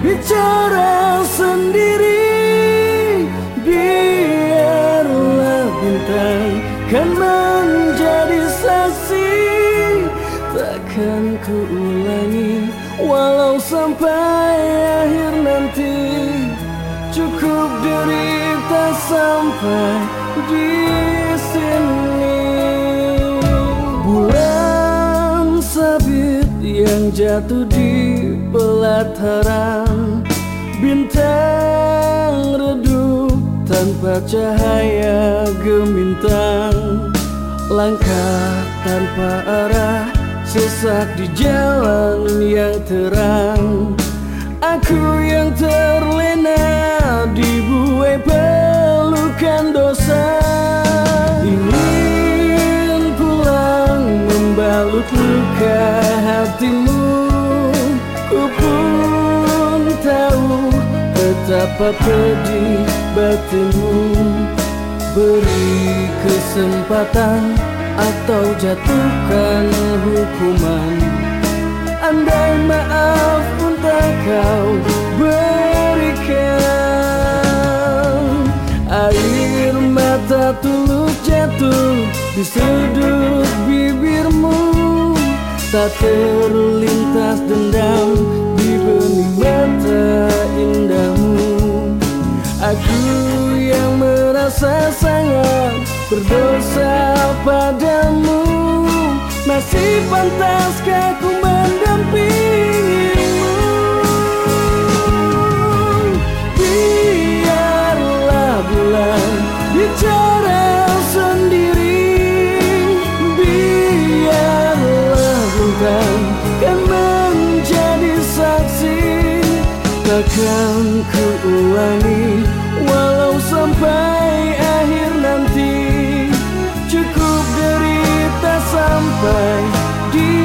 bicara sendiri Biarlah bintang kan menjadi saksi. Takkan ku ulangi walau sampai akhir nanti. Cukup derita sampai di sini. Bulan sabit yang jatuh di pelataran Bintang redup tanpa cahaya gemintang. Langkah tanpa arah Sesak di jalan yang terang. Aku yang terlena Dibuai pelukan dosa. Ingin pulang membalut luka hatimu betapa pedih batinmu. Beri kesempatan atau jatuhkan hukuman. Andai maaf pun tak kau. Berikan Air mata tulus jatuh di sudut bibirmu. Tak terlintas dendam Aku yang merasa sangat berdosa padamu. Masih pantaskah ku mendampingimu Takkan ku ulangi walau sampai akhir nanti. Sampai di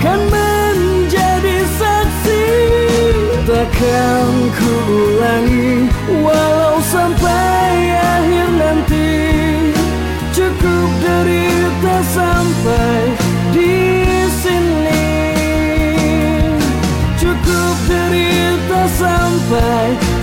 akan menjadi saksi Takkan ku ulangi Walau sampai akhir nanti. Cukup derita sampai di sini. Cukup derita sampai